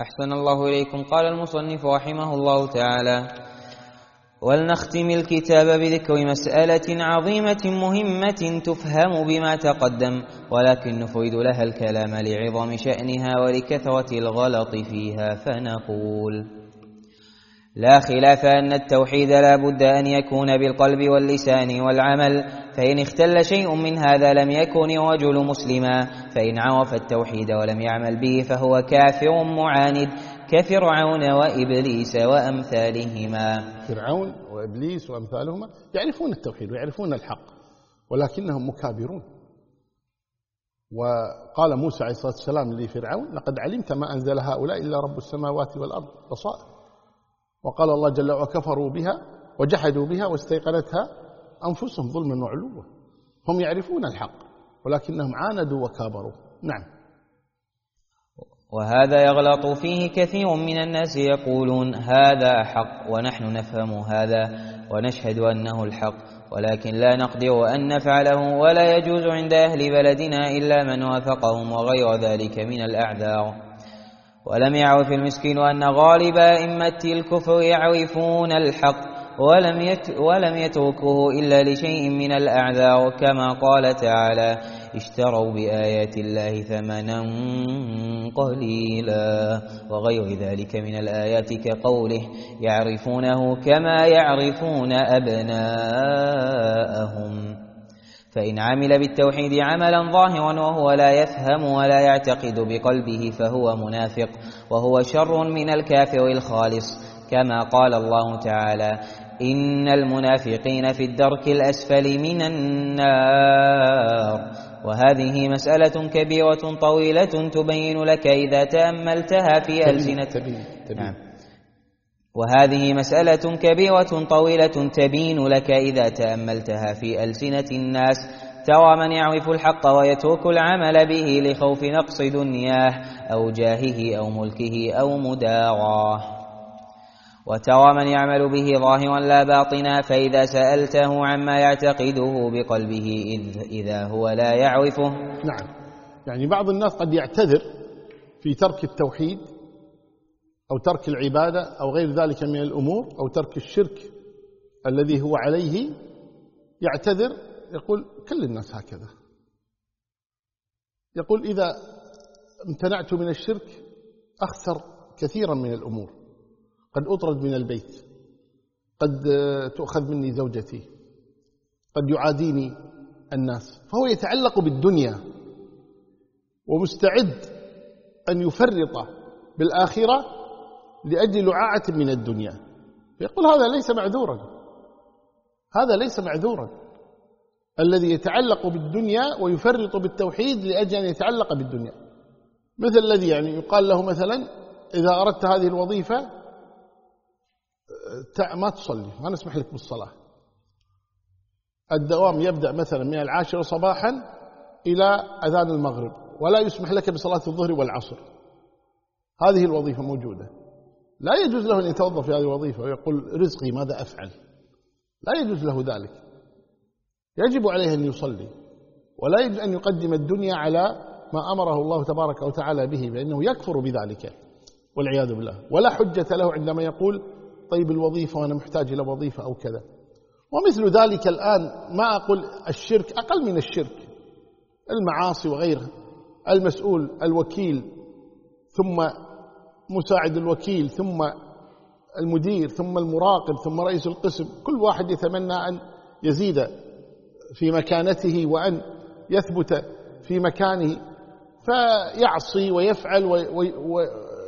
أحسن الله إليكم. قال المصنف رحمه الله تعالى ولنختم الكتاب بذكر مسألة عظيمة مهمة تفهم بما تقدم ولكن نفرد لها الكلام لعظم شأنها ولكثرة الغلط فيها فنقول لا خلاف أن التوحيد لا بد أن يكون بالقلب واللسان والعمل فإن اختل شيء من هذا لم يكن الرجل مسلما فإن عرف التوحيد ولم يعمل به فهو كافر معاند كفرعون وإبليس وأمثالهما. فرعون وإبليس وأمثالهما يعرفون التوحيد ويعرفون الحق ولكنهم مكابرون. وقال موسى عليه الصلاة والسلام لفرعون لقد علمت ما أنزل هؤلاء إلا رب السماوات والأرض. بصائر. وقال الله جل وعلا كفروا بها وجحدوا بها واستيقنتها أنفسهم ظلما وعلوا. هم يعرفون الحق ولكنهم عاندوا وكابروا. نعم. وهذا يغلط فيه كثير من الناس يقولون هذا حق ونحن نفهم هذا ونشهد أنه الحق ولكن لا نقدر أن نفعله ولا يجوز عند أهل بلدنا إلا من وافقهم وغير ذلك من الأعذار. ولم يعرف المسكين أن غالب أئمة الكفر يعرفون الحق ولم ولم يتركه إلا لشيء من الأعذار كما قال تعالى اشتروا بآيات الله ثمنا قليلا وغير ذلك من الآيات كقوله يعرفونه كما يعرفون أبناءهم فإن عمل بالتوحيد عملا ظاهرا وهو لا يفهم ولا يعتقد بقلبه فهو منافق وهو شر من الكافر الخالص كما قال الله تعالى إن المنافقين في الدرك الأسفل من النار وهذه مسألة كبيرة طويلة تبين لك إذا تأملتها في ألسنة تبين تبين. نعم. وهذه مسألة كبيرة طويلة تبين لك إذا تأملتها في ألسنة الناس. ترى من يعرف الحق ويترك العمل به لخوف نقص دنياه أو جاهه أو ملكه أو مداراه. وترى من يعمل به ظاهرا لا باطنا فإذا سألته عما يعتقده بقلبه إذ إذا هو لا يعرفه. نعم. يعني بعض الناس قد يعتذر في ترك التوحيد أو ترك العبادة أو غير ذلك من الأمور أو ترك الشرك الذي هو عليه يعتذر يقول كل الناس هكذا. يقول إذا امتنعت من الشرك أخسر كثيرا من الأمور. قد أطرد من البيت قد تؤخذ مني زوجتي قد يعاديني الناس فهو يتعلق بالدنيا ومستعد أن يفرط بالآخرة لأجل لعاعة من الدنيا. يقول هذا ليس معذورا. هذا ليس معذورا. الذي يتعلق بالدنيا ويفرط بالتوحيد لأجل أن يتعلق بالدنيا. مثل الذي يعني يقال له مثلا إذا أردت هذه الوظيفة ما تصلي ما نسمح لك بالصلاة. الدوام يبدأ مثلا من العاشرة صباحا إلى أذان المغرب ولا يسمح لك بصلاة الظهر والعصر. هذه الوظيفة موجودة. لا يجوز له أن يتوظف في هذه الوظيفة ويقول رزقي ماذا أفعل؟ لا يجوز له ذلك. يجب عليه أن يصلي ولا يجوز أن يقدم الدنيا على ما أمره الله تبارك وتعالى به فإنه يكفر بذلك والعياذ بالله. ولا حجة له عندما يقول طيب الوظيفة وأنا محتاج إلى وظيفة أو كذا. ومثل ذلك الآن ما أقول الشرك أقل من الشرك. المعاصي وغيرها. المسؤول الوكيل ثم مساعد الوكيل ثم المدير ثم المراقب ثم رئيس القسم كل واحد يتمنى أن يزيد في مكانته وأن يثبت في مكانه فيعصي ويفعل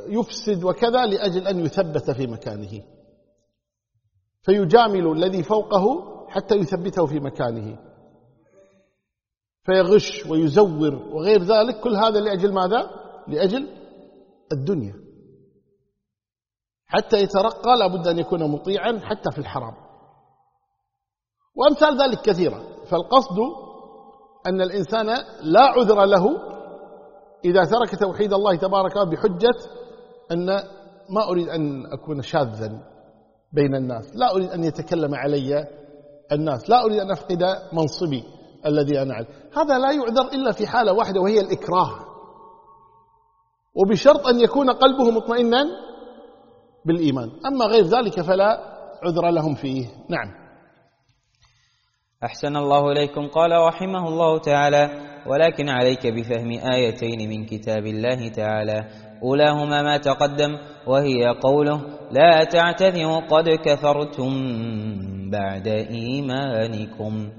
ويفسد وكذا لأجل أن يثبت في مكانه. فيجامل الذي فوقه حتى يثبته في مكانه. فيغش ويزور وغير ذلك كل هذا لأجل ماذا؟ لأجل الدنيا. حتى يترقى لابد أن يكون مطيعا حتى في الحرام. وأمثال ذلك كثيرة. فالقصد أن الإنسان لا عذر له إذا ترك توحيد الله تبارك وتعالى بحجة أن ما أريد أن أكون شاذا بين الناس. لا أريد أن يتكلم علي الناس. لا أريد أن أفقد منصبي الذي أنا عليه. هذا لا يعذر إلا في حالة واحدة وهي الإكراه. وبشرط أن يكون قلبه مطمئنا بالإيمان. أما غير ذلك فلا عذر لهم فيه. نعم. أحسن الله إليكم. قال رحمه الله تعالى ولكن عليك بفهم آيتين من كتاب الله تعالى. أولاهما ما تقدم وهي قوله لا تعتذروا قد كفرتم بعد إيمانكم.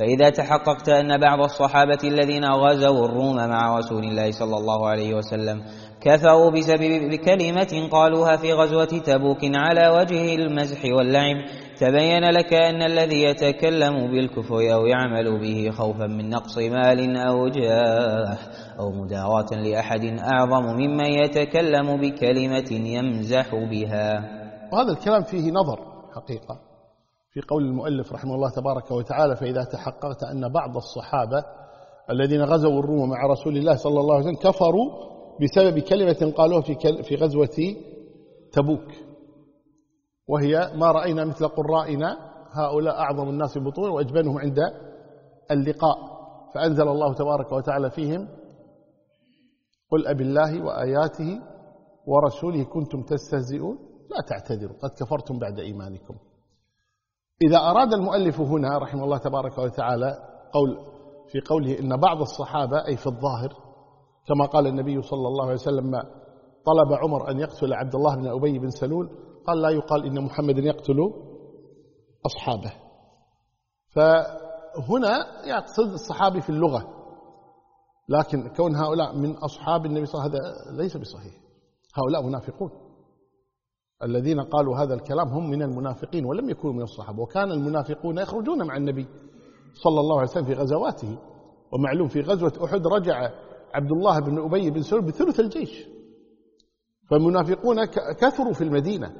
فإذا تحققت أن بعض الصحابة الذين غزوا الروم مع رسول الله صلى الله عليه وسلم كفروا بسبب بكلمة قالوها في غزوة تبوك على وجه المزح واللعب تبين لك أن الذي يتكلم بالكفر أو يعمل به خوفا من نقص مال أو جاه أو مداراة لأحد أعظم ممن يتكلم بكلمة يمزح بها. وهذا الكلام فيه نظر حقيقة. في قول المؤلف رحمه الله تبارك وتعالى فإذا تحققت أن بعض الصحابة الذين غزوا الروم مع رسول الله صلى الله عليه وسلم كفروا بسبب كلمة قالوها في غزوة تبوك. وهي ما رأينا مثل قرائنا هؤلاء أعظم الناس بطولا وأجبنهم عند اللقاء. فأنزل الله تبارك وتعالى فيهم قل أبي الله وآياته ورسوله كنتم تستهزئون. لا تعتذروا قد كفرتم بعد إيمانكم. إذا أراد المؤلف هنا رحمه الله تبارك وتعالى قول في قوله إن بعض الصحابة أي في الظاهر كما قال النبي صلى الله عليه وسلم طلب عمر أن يقتل عبد الله بن أبي بن سلول قال لا يقال إن محمد يقتل أصحابه. فهنا يقصد الصحابي في اللغة لكن كون هؤلاء من أصحاب النبي صلى الله عليه وسلم هذا ليس بصحيح. هؤلاء منافقون. الذين قالوا هذا الكلام هم من المنافقين ولم يكونوا من الصحابة. وكان المنافقون يخرجون مع النبي صلى الله عليه وسلم في غزواته. ومعلوم في غزوة أحد رجع عبد الله بن أبي بن سلول بثلث الجيش. فالمنافقون كثروا في المدينة.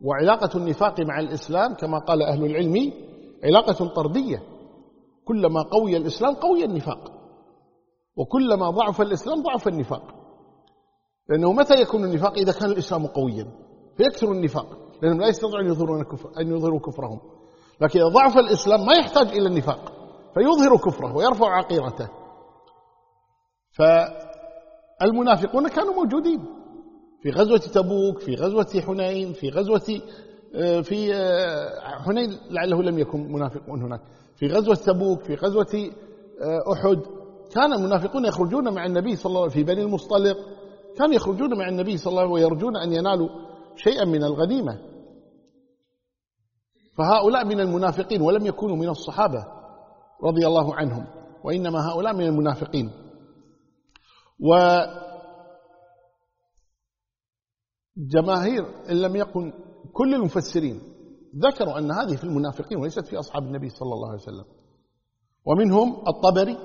وعلاقة النفاق مع الإسلام كما قال أهل العلم علاقة طردية. كلما قوي الإسلام قوي النفاق. وكلما ضعف الإسلام ضعف النفاق. لأنه متى يكون النفاق إذا كان الإسلام قويا؟ فيكثر النفاق لأنهم لا يستطيعون أن يظهرون كفر أن يظهروا كفرهم. لكن إذا ضعف الإسلام ما يحتاج إلى النفاق فيظهر كفره ويرفع عقيرته. فالمنافقون كانوا موجودين في غزوة تبوك في غزوة حنين في غزوة آه، في آه، حنين لعله لم يكن منافقون هناك. في غزوة تبوك في غزوة آه، أحد كان المنافقون يخرجون مع النبي صلى الله عليه وسلم في بني المصطلق كانوا يخرجون مع النبي صلى الله عليه وسلم ويرجون أن ينالوا شيئا من الغنيمة. فهؤلاء من المنافقين ولم يكونوا من الصحابة رضي الله عنهم وإنما هؤلاء من المنافقين. وجماهير إن لم يكن كل المفسرين ذكروا أن هذه في المنافقين وليست في أصحاب النبي صلى الله عليه وسلم. ومنهم الطبري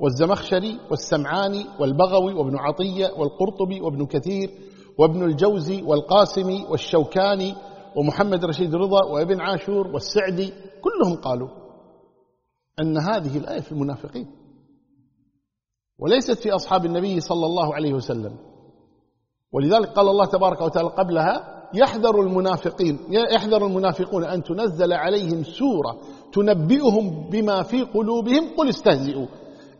والزمخشري والسمعاني والبغوي وابن عطية والقرطبي وابن كثير وابن الجوزي والقاسمي والشوكاني ومحمد رشيد رضا وابن عاشور والسعدي كلهم قالوا أن هذه الآية في المنافقين. وليست في أصحاب النبي صلى الله عليه وسلم. ولذلك قال الله تبارك وتعالى قبلها يحذر المنافقين يحذر المنافقون أن تنزل عليهم سورة تنبئهم بما في قلوبهم قل استهزئوا.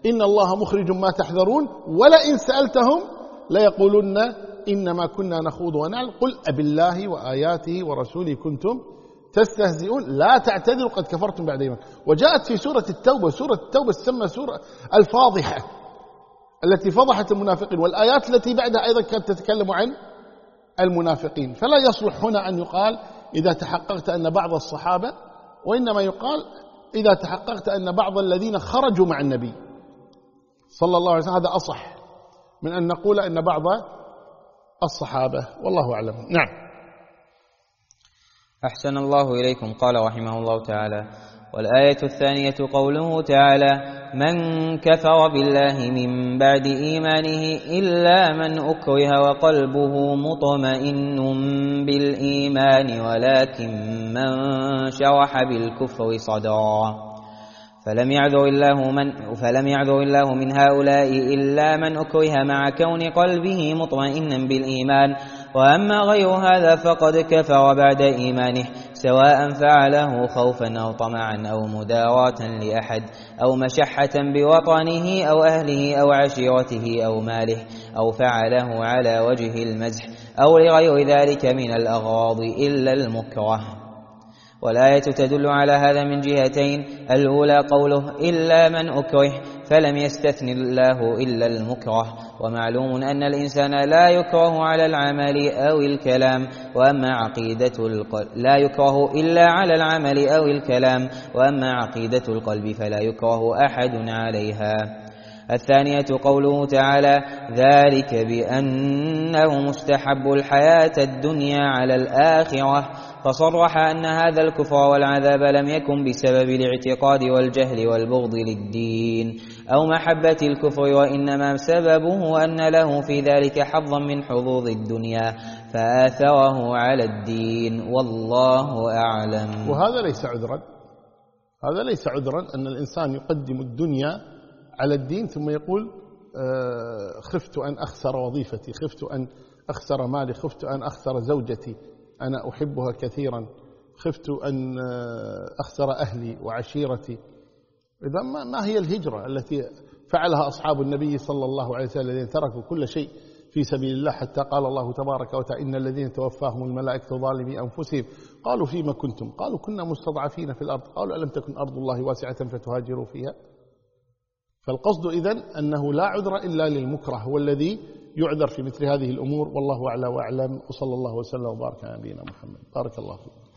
إن الله مخرج ما تحذرون ولئن سألتهم ليقولن إنما كنا نخوض ونعلم قل أب الله وآياته ورسوله كنتم تستهزئون. لا تعتذروا قد كفرتم بعد إيمان. وجاءت في سورة التوبة سورة التوبة تسمى سورة الفاضحة التي فضحت المنافقين والآيات التي بعدها أيضا كانت تتكلم عن المنافقين. فلا يصلح هنا أن يقال إذا تحققت أن بعض الصحابة وإنما يقال إذا تحققت أن بعض الذين خرجوا مع النبي صلى الله عليه وسلم. هذا أصح. من أن نقول أن بعض الصحابة. والله أعلم. نعم. أحسن الله إليكم. قال رحمه الله تعالى والآية الثانية قوله تعالى من كفر بالله من بعد إيمانه إلا من أكره وقلبه مطمئن بالإيمان ولكن من شرح بالكفر صدرا. فلم يعذر الله من فلم يعذر الله من هؤلاء إلا من أكره مع كون قلبه مطمئنا بالإيمان. وأما غير هذا فقد كفر بعد إيمانه سواء فعله خوفا أو طمعا أو مداراة لأحد أو مشحة بوطنه أو أهله أو عشيرته أو ماله أو فعله على وجه المزح أو لغير ذلك من الأغراض إلا المكره. والآية تدل على هذا من جهتين الأولى قوله إلا من أكره فلم يستثن الله إلا المكره ومعلوم أن الإنسان لا يكره على العمل أو الكلام وأما عقيدة القلب لا يكره إلا على العمل أو الكلام وأما عقيدة القلب فلا يكره أحد عليها الثانية قوله تعالى ذلك بأنه مستحب الحياة الدنيا على الآخرة فصرح أن هذا الكفر والعذاب لم يكن بسبب الاعتقاد والجهل والبغض للدين أو محبة الكفر وإنما سببه أن له في ذلك حظا من حظوظ الدنيا فآثره على الدين. والله أعلم. وهذا ليس عذرا هذا ليس عذرا أن الإنسان يقدم الدنيا على الدين ثم يقول آه، خفت أن أخسر وظيفتي خفت أن أخسر مالي خفت أن أخسر زوجتي أنا أحبها كثيرا خفت أن آه، أخسر أهلي وعشيرتي. إذا ما هي الهجرة التي فعلها أصحاب النبي صلى الله عليه وسلم الذين تركوا كل شيء في سبيل الله حتى قال الله تبارك وتعالى إن الذين توفاهم الملائكة ظالمي أنفسهم. قالوا فيما كنتم؟ قالوا كنا مستضعفين في الأرض. قالوا ألم تكن أرض الله واسعة فتهاجروا فيها؟ فالقصد إذن أنه لا عذر إلا للمكره هو الذي يعذر في مثل هذه الأمور والله أعلى وأعلم وصلى الله وسلم وبارك على نبينا محمد. بارك الله فيك.